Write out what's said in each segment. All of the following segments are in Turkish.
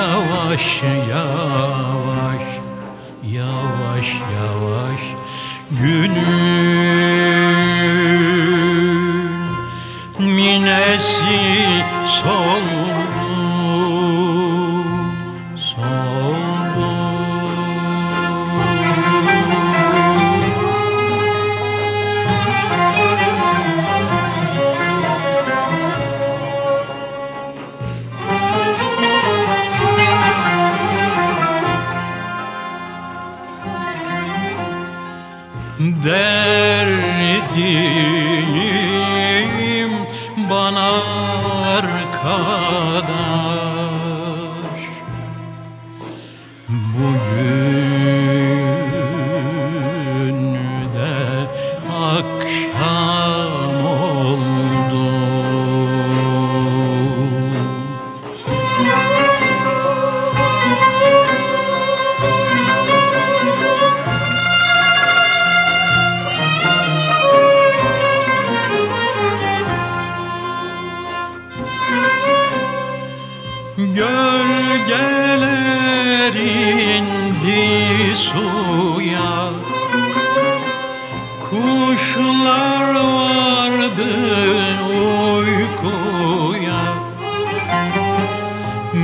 yavaş yavaş yavaş yavaş günün minesi solmuş. Derdim bana arkadaş Gölgeler indi suya. Kuşlar vardı uykuya.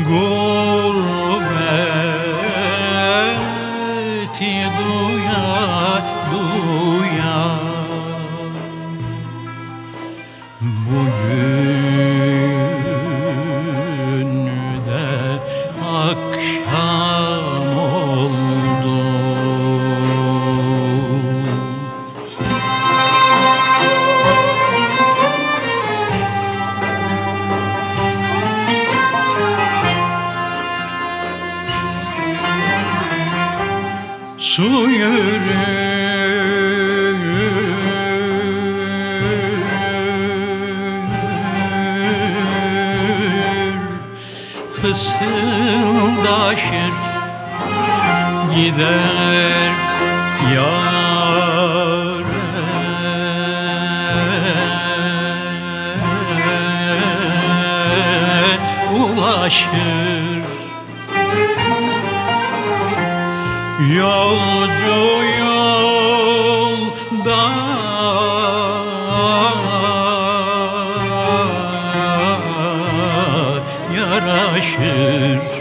Gurbeti Su yürür Fısıldaşır Gider yâre. Ulaşır Yolcu yolda yaraşır